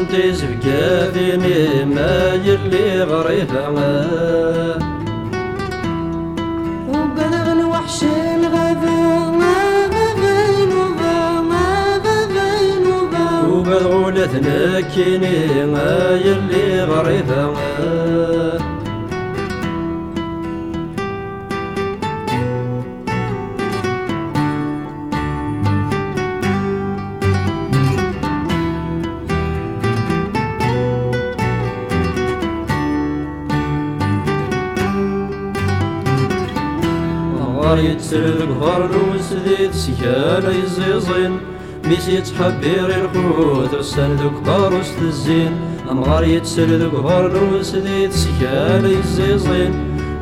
انتي سكافيني ما يلي غريبة وبلغ الوحش ما وبلغوا لثنكيني ما يلي غريبة. غار يتسر دق فرنوس ذي تسكان يزيزين ميس يتحبير القوت رسان قاروس الزين أمغار يتسر دق فرنوس ذي تسكان يزيزين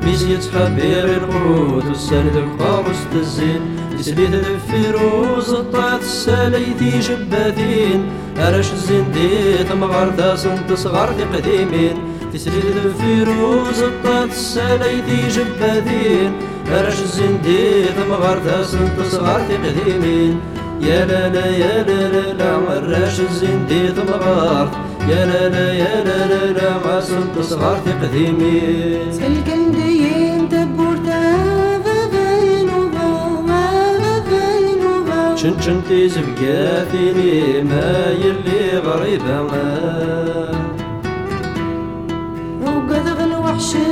ميس يتحبير القوت رسان قاروس الزين يسبيت الفيروز طات الساليتي جباتين أرش الزنديت مغار داسن تصغر قديمين تسريت الفيروز طات الساليتي جباتين هرش الزنديق مغرد سنت صغار قديمين يا لا لا يا لا لا لا عراش الزنديق مغرد يا لا لا يا لا لا لا ما سنت صغار قديمين سلكنديين تبورتان شنشن تيز بقافيني ما يلي غريبة ما وقد غلو وحشي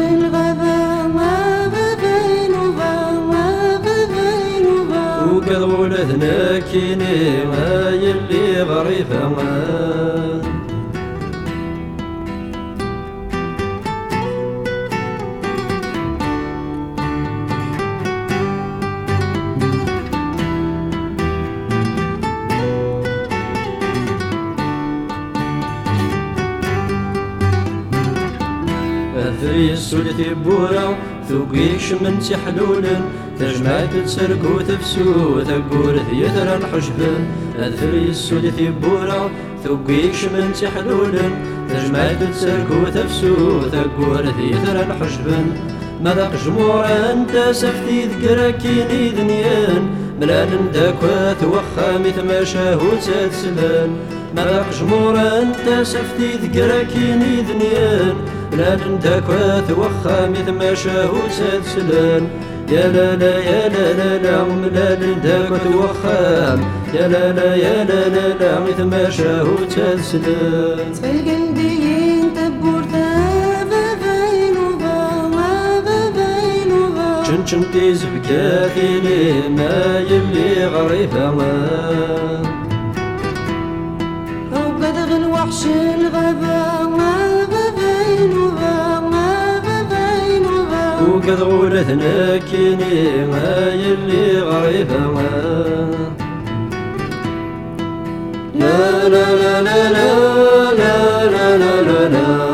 عمري ثمان ذري سولتي بورا ثوقيك شمنتي حلولا تجمعت تسرقو تفسو تقور ثيثرا حجبا ذري سولتي بورا ثوقيك شمنتي حلولا تجمعت تسرقو تفسو تقور ثيثرا حجبا ماذا جموع انت سفتي ذكرك ذنيان ملان داك مثل ما شاهو تسلان ماذا جموع انت سفتي ذكرك ذنيان لأن تكوات وخا مثما شاهو سلسلان يا لا لا يا لا لا لا لا داكت وخام يا لا لا يا لا لا لا مثما شاهو تسلم سبيل دين شمتي زبكاتي لي ما يلي غريبة وبا وقد غولتنا كيني ما يلي غريبة ما. لا لا لا لا لا لا لا لا.